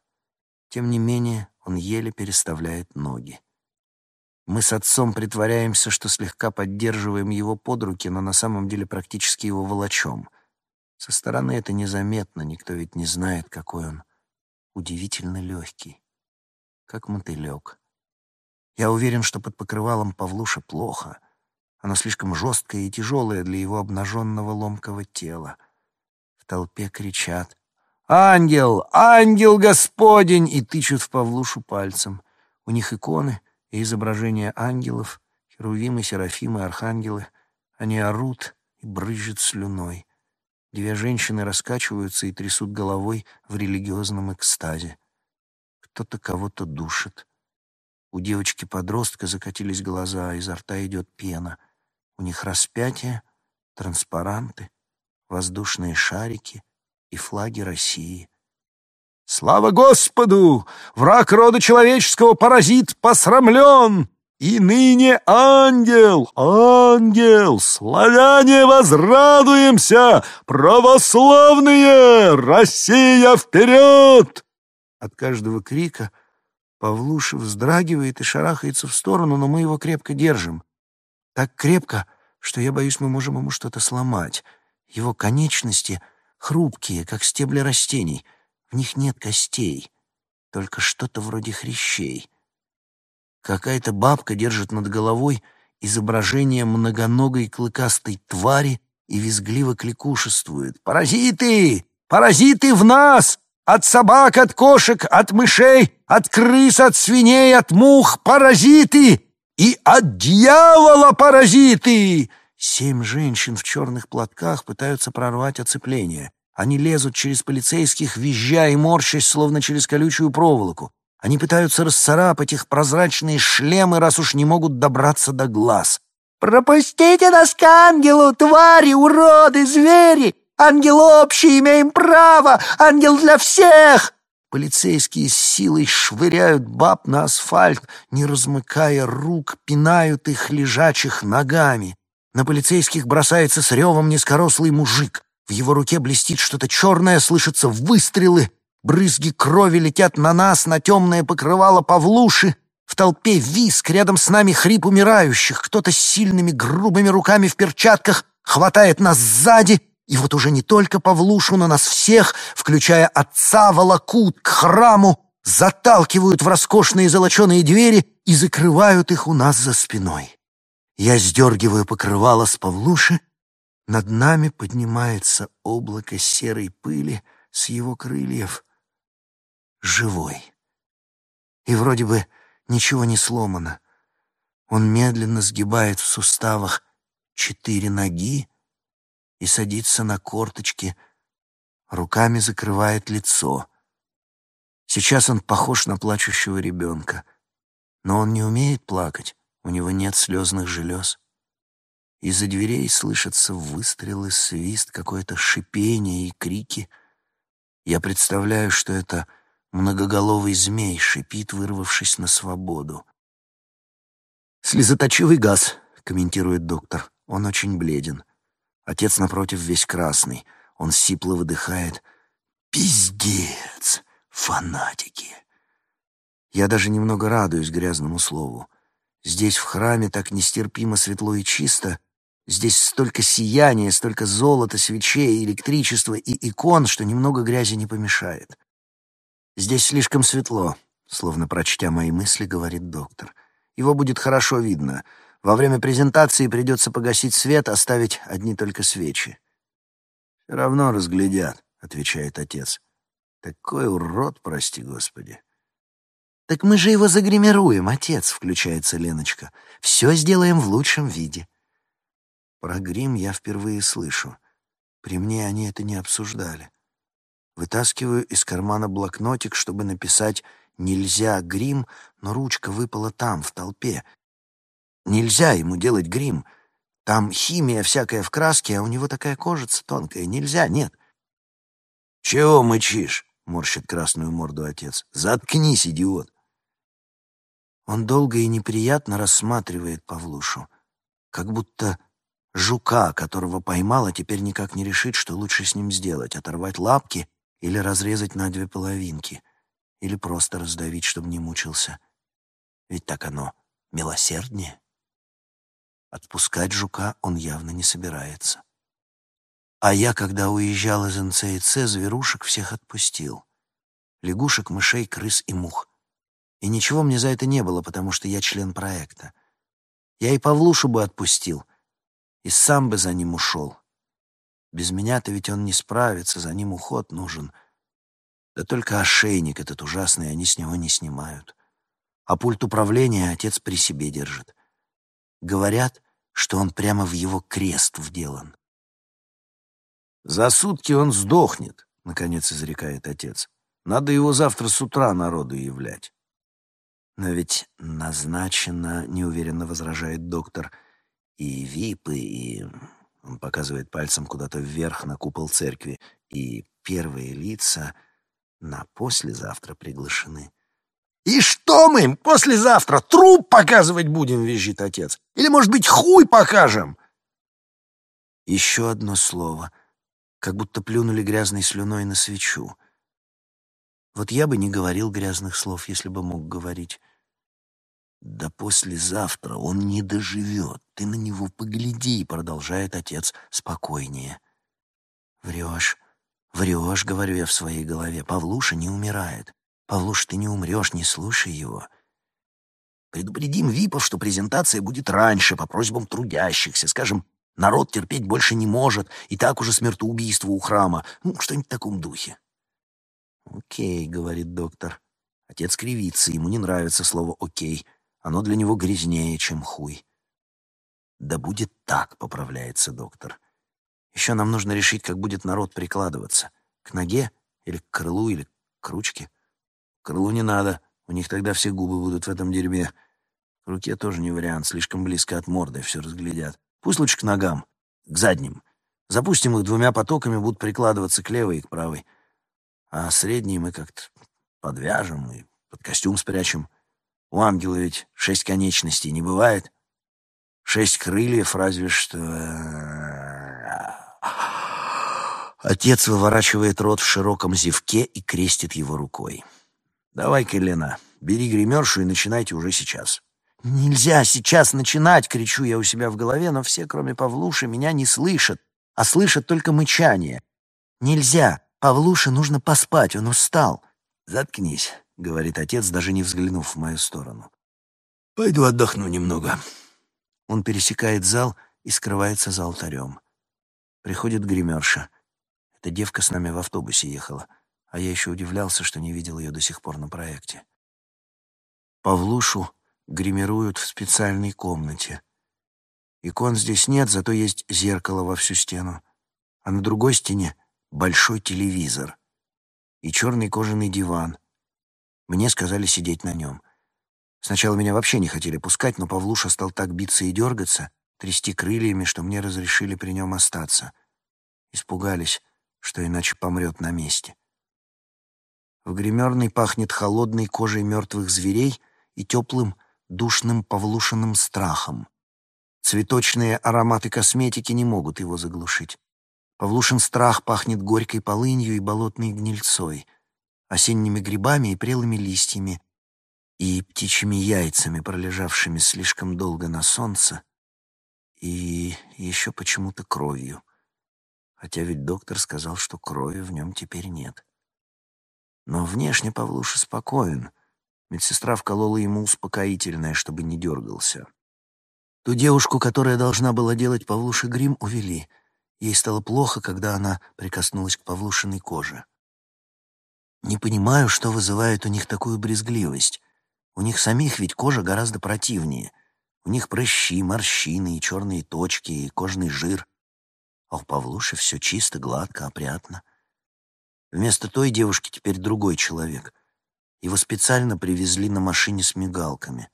Тем не менее, он еле переставляет ноги. Мы с отцом притворяемся, что слегка поддерживаем его под руки, но на самом деле практически его волочом. Со стороны это незаметно, никто ведь не знает, какой он удивительно легкий, как мотылек. Я уверен, что под покрывалом Павлуша плохо. Оно слишком жесткое и тяжелое для его обнаженного ломкого тела. В толпе кричат «Ангел! Ангел Господень!» и тычут в Павлушу пальцем. У них иконы и изображения ангелов, херувимы, серафимы, архангелы. Они орут и брызжут слюной. Две женщины раскачиваются и трясут головой в религиозном экстазе. Кто-то кого-то душит. У девочки-подростка закатились глаза, изо рта идет пена. У них распятие, транспаранты, воздушные шарики — и флаги России. «Слава Господу! Враг рода человеческого паразит посрамлен!» И ныне ангел, ангел, славяне возрадуемся, православные, Россия вперед! От каждого крика Павлуша вздрагивает и шарахается в сторону, но мы его крепко держим. Так крепко, что я боюсь, мы можем ему что-то сломать. Его конечности — хрупкие, как стебли растений. В них нет костей, только что-то вроде хрящей. Какая-то бабка держит над головой изображение многоногой клыкастой твари и визгливо кликушествует. «Паразиты! Паразиты в нас! От собак, от кошек, от мышей, от крыс, от свиней, от мух! Паразиты! И от дьявола паразиты!» Семь женщин в черных платках пытаются прорвать оцепление. Они лезут через полицейских, визжа и морщась, словно через колючую проволоку. Они пытаются расцарапать их прозрачные шлемы, раз уж не могут добраться до глаз. «Пропустите нас к ангелу, твари, уроды, звери! Ангел общий, имеем право! Ангел для всех!» Полицейские с силой швыряют баб на асфальт, не размыкая рук, пинают их лежачих ногами. На полицейских бросается с ревом низкорослый мужик. В его руке блестит что-то черное, слышатся выстрелы. Брызги крови летят на нас, на темное покрывало Павлуши. В толпе виск, рядом с нами хрип умирающих. Кто-то с сильными грубыми руками в перчатках хватает нас сзади — и вот уже не только Павлушу, но нас всех, включая отца, волокут к храму, заталкивают в роскошные золоченые двери и закрывают их у нас за спиной. Я сдергиваю покрывало с Павлуши, над нами поднимается облако серой пыли с его крыльев. Живой. И вроде бы ничего не сломано. Он медленно сгибает в суставах четыре ноги, и садится на корточки, руками закрывает лицо. Сейчас он похож на плачущего ребенка, но он не умеет плакать, у него нет слезных желез. Из-за дверей слышатся выстрелы, свист, какое-то шипение и крики. Я представляю, что это многоголовый змей шипит, вырвавшись на свободу. «Слезоточивый газ», — комментирует доктор. Он очень бледен. Отец напротив весь красный. Он сипло выдыхает. «Пиздец! Фанатики!» Я даже немного радуюсь грязному слову. Здесь, в храме, так нестерпимо светло и чисто. Здесь столько сияния, столько золота, свечей, электричества и икон, что немного грязи не помешает. «Здесь слишком светло», — словно прочтя мои мысли, говорит доктор. «Его будет хорошо видно. Во время презентации придется погасить свет, оставить одни только свечи. «Все равно разглядят», — отвечает отец. «Такой урод, прости господи». «Так мы же его загримируем, отец», — включается Леночка. «Все сделаем в лучшем виде». Про грим я впервые слышу. При мне они это не обсуждали. Вытаскиваю из кармана блокнотик, чтобы написать «нельзя грим», но ручка выпала там, в толпе, Нельзя ему делать грим. Там химия всякая в краске, а у него такая кожица тонкая. Нельзя, нет. «Чего мычишь?» — морщит красную морду отец. «Заткнись, идиот!» Он долго и неприятно рассматривает Павлушу, как будто жука, которого поймал, а теперь никак не решит, что лучше с ним сделать — оторвать лапки или разрезать на две половинки, или просто раздавить, чтобы не мучился. Ведь так оно милосерднее. Отпускать жука он явно не собирается. А я, когда уезжал из НЦИЦ, зверушек всех отпустил. Лягушек, мышей, крыс и мух. И ничего мне за это не было, потому что я член проекта. Я и Павлушу бы отпустил, и сам бы за ним ушел. Без меня-то ведь он не справится, за ним уход нужен. Да только ошейник этот ужасный они с него не снимают. А пульт управления отец при себе держит. Говорят, что он прямо в его крест вделан. «За сутки он сдохнет», — наконец изрекает отец. «Надо его завтра с утра народу являть». «Но ведь назначено», — неуверенно возражает доктор, «и випы, и...» Он показывает пальцем куда-то вверх на купол церкви. «И первые лица на послезавтра приглашены». «И что мы им послезавтра труп показывать будем?» — визжит отец. «Или, может быть, хуй покажем?» Еще одно слово, как будто плюнули грязной слюной на свечу. Вот я бы не говорил грязных слов, если бы мог говорить. «Да послезавтра он не доживет, ты на него погляди», — продолжает отец спокойнее. «Врешь, врешь», — говорю я в своей голове, — «Павлуша не умирает. Павлуш, ты не умрешь, не слушай его. Предупредим ВИПов, что презентация будет раньше, по просьбам трудящихся. Скажем, народ терпеть больше не может, и так уже смертоубийство у храма. Ну, что-нибудь в таком духе. «Окей», — говорит доктор. Отец кривится, ему не нравится слово «окей». Оно для него грязнее, чем хуй. «Да будет так», — поправляется доктор. «Еще нам нужно решить, как будет народ прикладываться. К ноге или к крылу или к ручке». «Крылу не надо», — У них тогда все губы будут в этом дерьме. К руке тоже не вариант, слишком близко от морды, все разглядят. Пусть лучше к ногам, к задним. Запустим их двумя потоками, будут прикладываться к левой и к правой. А средние мы как-то подвяжем и под костюм спрячем. У ангела ведь шесть конечностей не бывает. Шесть крыльев, разве что... Отец выворачивает рот в широком зевке и крестит его рукой. «Давай-ка, Лена, бери гримершу и начинайте уже сейчас». «Нельзя сейчас начинать!» — кричу я у себя в голове, но все, кроме Павлуши, меня не слышат, а слышат только мычание. «Нельзя! Павлуше нужно поспать, он устал!» «Заткнись», — говорит отец, даже не взглянув в мою сторону. «Пойду отдохну немного». Он пересекает зал и скрывается за алтарем. Приходит гримерша. Эта девка с нами в автобусе ехала, а я еще удивлялся, что не видел ее до сих пор на проекте. Павлушу гримируют в специальной комнате. Икон здесь нет, зато есть зеркало во всю стену, а на другой стене большой телевизор и черный кожаный диван. Мне сказали сидеть на нем. Сначала меня вообще не хотели пускать, но Павлуша стал так биться и дергаться, трясти крыльями, что мне разрешили при нем остаться. Испугались, что иначе помрет на месте. В гримерной пахнет холодной кожей мертвых зверей и теплым, душным павлушиным страхом. Цветочные ароматы косметики не могут его заглушить. Павлушин страх пахнет горькой полынью и болотной гнильцой, осенними грибами и прелыми листьями, и птичьими яйцами, пролежавшими слишком долго на солнце, и еще почему-то кровью хотя ведь доктор сказал, что крови в нем теперь нет. Но внешне Павлуша спокоен. Медсестра вколола ему успокоительное, чтобы не дергался. Ту девушку, которая должна была делать Павлуше грим, увели. Ей стало плохо, когда она прикоснулась к Павлушиной коже. Не понимаю, что вызывает у них такую брезгливость. У них самих ведь кожа гораздо противнее. У них прыщи, морщины и черные точки, и кожный жир — а у Павлуши все чисто, гладко, опрятно. Вместо той девушки теперь другой человек. Его специально привезли на машине с мигалками.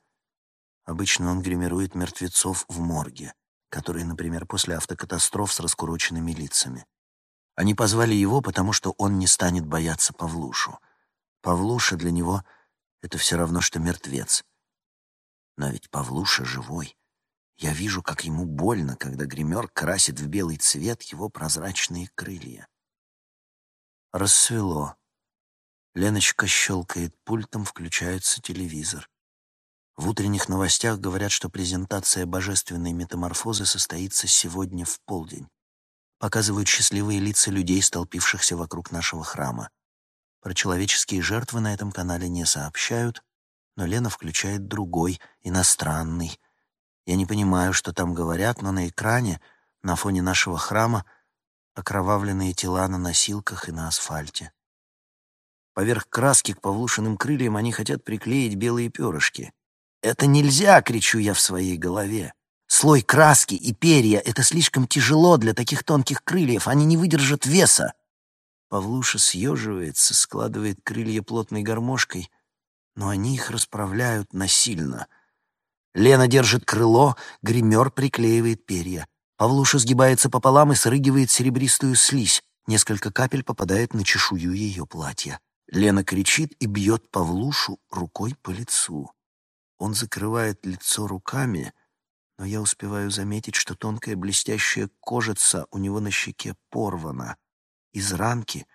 Обычно он гримирует мертвецов в морге, которые, например, после автокатастроф с раскуроченными лицами. Они позвали его, потому что он не станет бояться Павлушу. Павлуша для него — это все равно, что мертвец. Но ведь Павлуша живой. Я вижу, как ему больно, когда гример красит в белый цвет его прозрачные крылья. Рассвело. Леночка щелкает пультом, включается телевизор. В утренних новостях говорят, что презентация божественной метаморфозы состоится сегодня в полдень. Показывают счастливые лица людей, столпившихся вокруг нашего храма. Про человеческие жертвы на этом канале не сообщают, но Лена включает другой, иностранный, я не понимаю, что там говорят, но на экране, на фоне нашего храма, окровавленные тела на носилках и на асфальте. Поверх краски к Павлушиным крыльям они хотят приклеить белые перышки. «Это нельзя!» — кричу я в своей голове. «Слой краски и перья — это слишком тяжело для таких тонких крыльев, они не выдержат веса!» Павлуша съеживается, складывает крылья плотной гармошкой, но они их расправляют насильно — Лена держит крыло, гример приклеивает перья. Павлуша сгибается пополам и срыгивает серебристую слизь. Несколько капель попадает на чешую ее платья. Лена кричит и бьет Павлушу рукой по лицу. Он закрывает лицо руками, но я успеваю заметить, что тонкая блестящая кожица у него на щеке порвана. Из ранки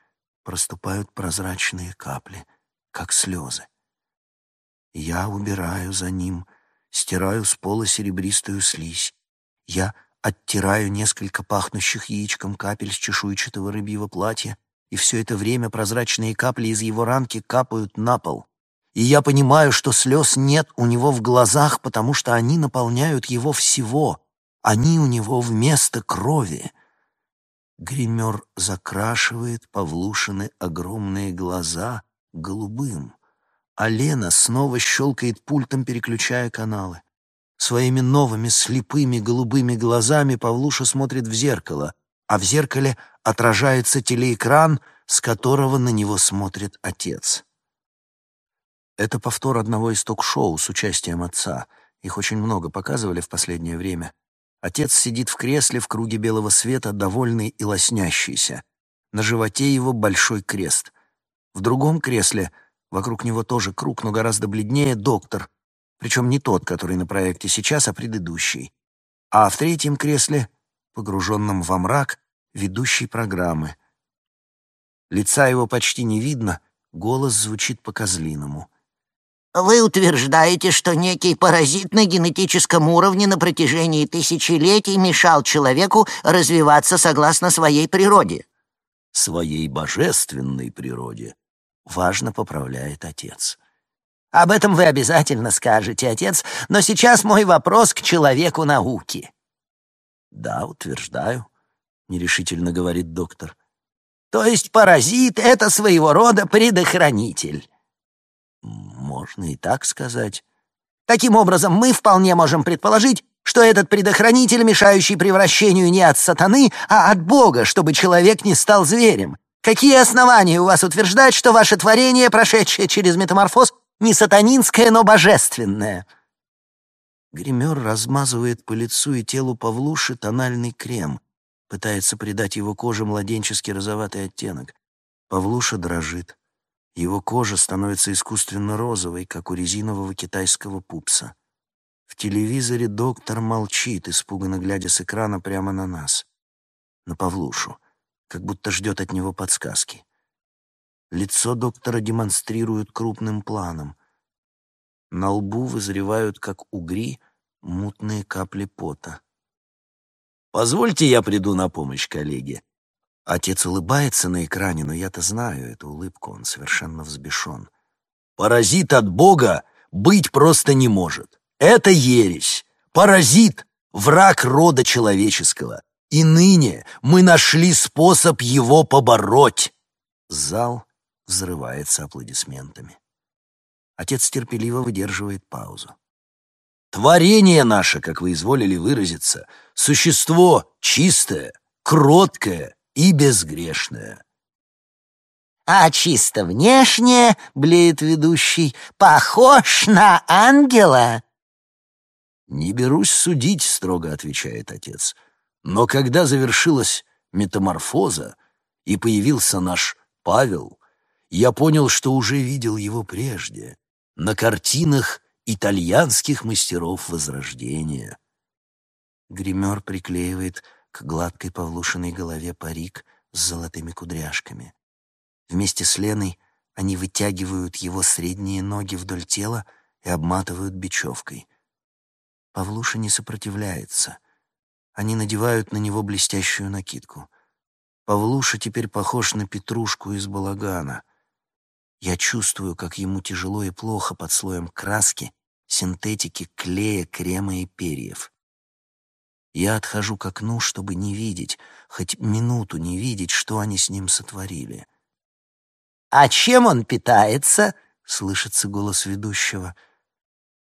проступают прозрачные капли, как слезы. Я убираю за ним — стираю с пола серебристую слизь. Я оттираю несколько пахнущих яичком капель с чешуйчатого рыбьего платья, и все это время прозрачные капли из его ранки капают на пол. И я понимаю, что слез нет у него в глазах, потому что они наполняют его всего. Они у него вместо крови. Гример закрашивает Павлушины огромные глаза голубым а Лена снова щелкает пультом, переключая каналы. Своими новыми слепыми голубыми глазами Павлуша смотрит в зеркало, а в зеркале отражается телеэкран, с которого на него смотрит отец. Это повтор одного из ток-шоу с участием отца. Их очень много показывали в последнее время. Отец сидит в кресле в круге белого света, довольный и лоснящийся. На животе его большой крест. В другом кресле, вокруг него тоже круг, но гораздо бледнее, доктор. Причем не тот, который на проекте сейчас, а предыдущий. А в третьем кресле, погруженном во мрак, ведущий программы. Лица его почти не видно, голос звучит по-козлиному. Вы утверждаете, что некий паразит на генетическом уровне на протяжении тысячелетий мешал человеку развиваться согласно своей природе. Своей божественной природе. Важно поправляет отец. Об этом вы обязательно скажете, отец, но сейчас мой вопрос к человеку науки. Да, утверждаю, нерешительно говорит доктор. То есть паразит — это своего рода предохранитель. Можно и так сказать. Таким образом, мы вполне можем предположить, что этот предохранитель, мешающий превращению не от сатаны, а от Бога, чтобы человек не стал зверем. Какие основания у вас утверждать, что ваше творение, прошедшее через метаморфоз, не сатанинское, но божественное?» Гример размазывает по лицу и телу Павлуши тональный крем, пытается придать его коже младенческий розоватый оттенок. Павлуша дрожит. Его кожа становится искусственно розовой, как у резинового китайского пупса. В телевизоре доктор молчит, испуганно глядя с экрана прямо на нас. На Павлушу, как будто ждет от него подсказки. Лицо доктора демонстрируют крупным планом. На лбу вызревают, как угри, мутные капли пота. «Позвольте я приду на помощь коллеге». Отец улыбается на экране, но я-то знаю эту улыбку, он совершенно взбешен. «Паразит от Бога быть просто не может. Это ересь. Паразит — враг рода человеческого. И ныне мы нашли способ его побороть». Зал взрывается аплодисментами. Отец терпеливо выдерживает паузу. Творение наше, как вы изволили выразиться, существо чистое, кроткое и безгрешное. А чисто внешне, — блеет ведущий, — похож на ангела. «Не берусь судить», — строго отвечает отец. «Но когда завершилась метаморфоза и появился наш Павел, я понял, что уже видел его прежде, на картинах итальянских мастеров Возрождения. Гример приклеивает к гладкой Павлушиной голове парик с золотыми кудряшками. Вместе с Леной они вытягивают его средние ноги вдоль тела и обматывают бечевкой. Павлуша не сопротивляется. Они надевают на него блестящую накидку. Павлуша теперь похож на петрушку из балагана. Я чувствую, как ему тяжело и плохо под слоем краски синтетики, клея, крема и перьев. Я отхожу к окну, чтобы не видеть, хоть минуту не видеть, что они с ним сотворили. «А чем он питается?» — слышится голос ведущего.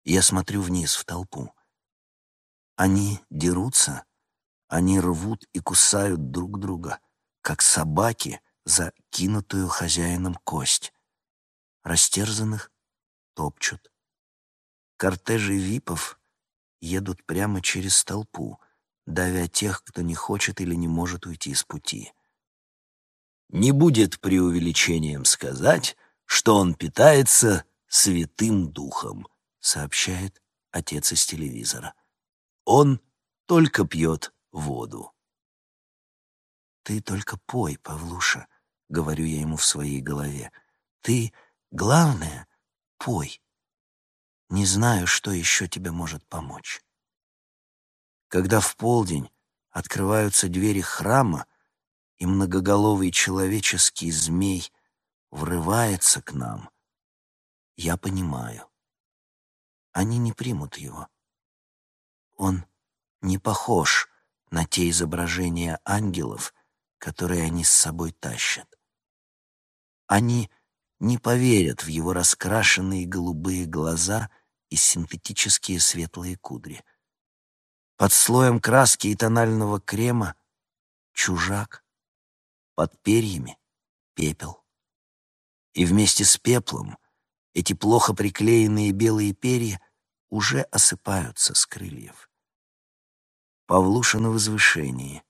Я смотрю вниз, в толпу. Они дерутся, они рвут и кусают друг друга, как собаки за кинутую хозяином кость. Растерзанных топчут. Кортежи випов едут прямо через толпу, давя тех, кто не хочет или не может уйти с пути. Не будет преувеличением сказать, что он питается святым духом, сообщает отец из телевизора. Он только пьет воду. «Ты только пой, Павлуша», — говорю я ему в своей голове. «Ты, главное, пой». Не знаю, что еще тебе может помочь. Когда в полдень открываются двери храма, и многоголовый человеческий змей врывается к нам, я понимаю. Они не примут его. Он не похож на те изображения ангелов, которые они с собой тащат. Они не поверят в его раскрашенные голубые глаза и синтетические светлые кудри. Под слоем краски и тонального крема — чужак, под перьями — пепел. И вместе с пеплом Эти плохо приклеенные белые перья уже осыпаются с крыльев. Павлуша на возвышении,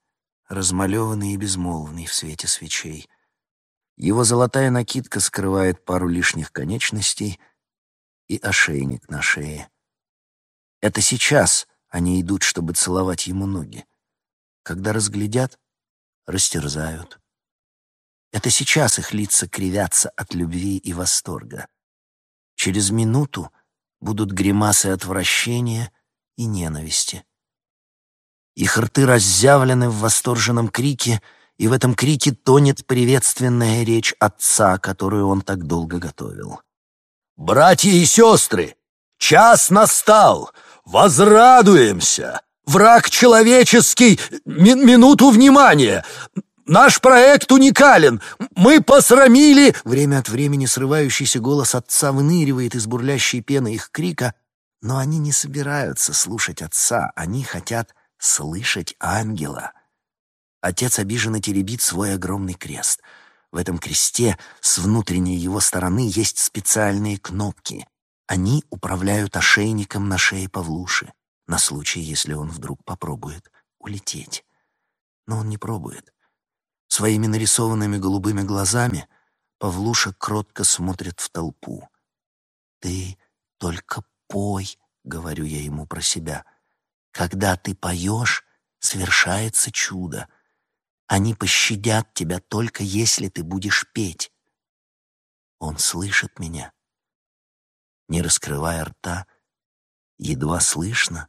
размалеванный и безмолвный в свете свечей. Его золотая накидка скрывает пару лишних конечностей и ошейник на шее. Это сейчас они идут, чтобы целовать ему ноги. Когда разглядят, растерзают. Это сейчас их лица кривятся от любви и восторга. Через минуту будут гримасы отвращения и ненависти. Их рты разъявлены в восторженном крике, и в этом крике тонет приветственная речь отца, которую он так долго готовил. «Братья и сестры, час настал! Возрадуемся! Враг человеческий! Ми минуту внимания! Наш проект уникален! Мы посрамили...» Время от времени срывающийся голос отца выныривает из бурлящей пены их крика, но они не собираются слушать отца, они хотят слышать ангела. Отец обиженно теребит свой огромный крест. В этом кресте с внутренней его стороны есть специальные кнопки. Они управляют ошейником на шее Павлуши, на случай, если он вдруг попробует улететь. Но он не пробует. Своими нарисованными голубыми глазами Павлуша кротко смотрит в толпу. «Ты только пой», — говорю я ему про себя, — когда ты поешь, совершается чудо. Они пощадят тебя только если ты будешь петь. Он слышит меня. Не раскрывая рта, едва слышно,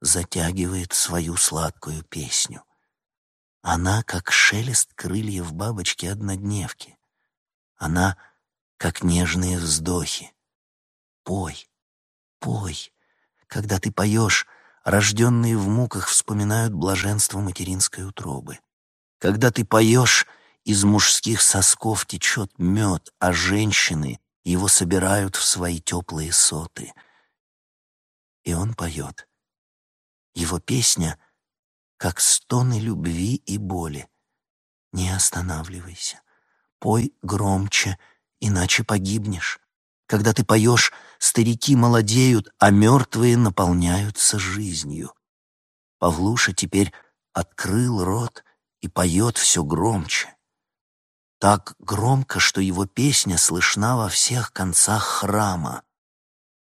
затягивает свою сладкую песню. Она, как шелест крыльев бабочки-однодневки. Она, как нежные вздохи. Пой, пой. Когда ты поешь, рожденные в муках вспоминают блаженство материнской утробы. Когда ты поешь, из мужских сосков течет мед, а женщины его собирают в свои теплые соты. И он поет. Его песня — как стоны любви и боли. Не останавливайся. Пой громче, иначе погибнешь. Когда ты поешь, старики молодеют, а мертвые наполняются жизнью. Павлуша теперь открыл рот и поет все громче. Так громко, что его песня слышна во всех концах храма.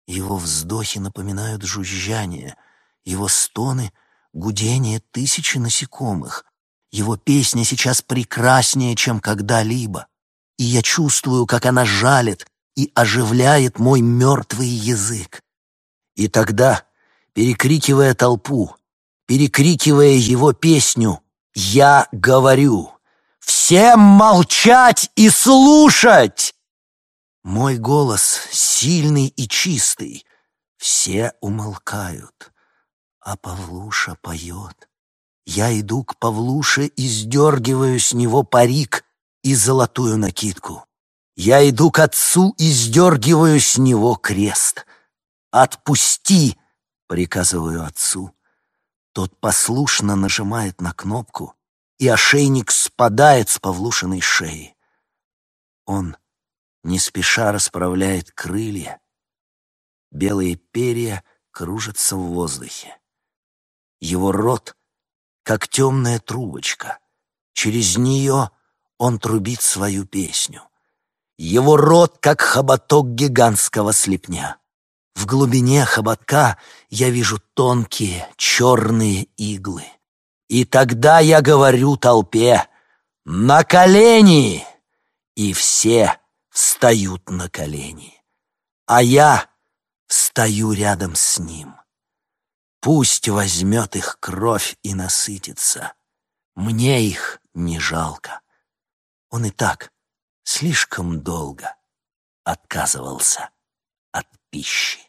Его вздохи напоминают жужжание, его стоны — гудение тысячи насекомых. Его песня сейчас прекраснее, чем когда-либо. И я чувствую, как она жалит, и оживляет мой мертвый язык. И тогда, перекрикивая толпу, перекрикивая его песню, я говорю «Всем молчать и слушать!» Мой голос сильный и чистый, все умолкают, а Павлуша поет. Я иду к Павлуше и сдергиваю с него парик и золотую накидку. Я иду к отцу и сдергиваю с него крест. «Отпусти!» — приказываю отцу. Тот послушно нажимает на кнопку, и ошейник спадает с Павлушиной шеи. Он не спеша расправляет крылья. Белые перья кружатся в воздухе. Его рот, как темная трубочка. Через нее он трубит свою песню. Его рот, как хоботок гигантского слепня. В глубине хоботка я вижу тонкие черные иглы. И тогда я говорю толпе «На колени!» И все встают на колени. А я встаю рядом с ним. Пусть возьмет их кровь и насытится. Мне их не жалко. Он и так слишком долго отказывался от пищи.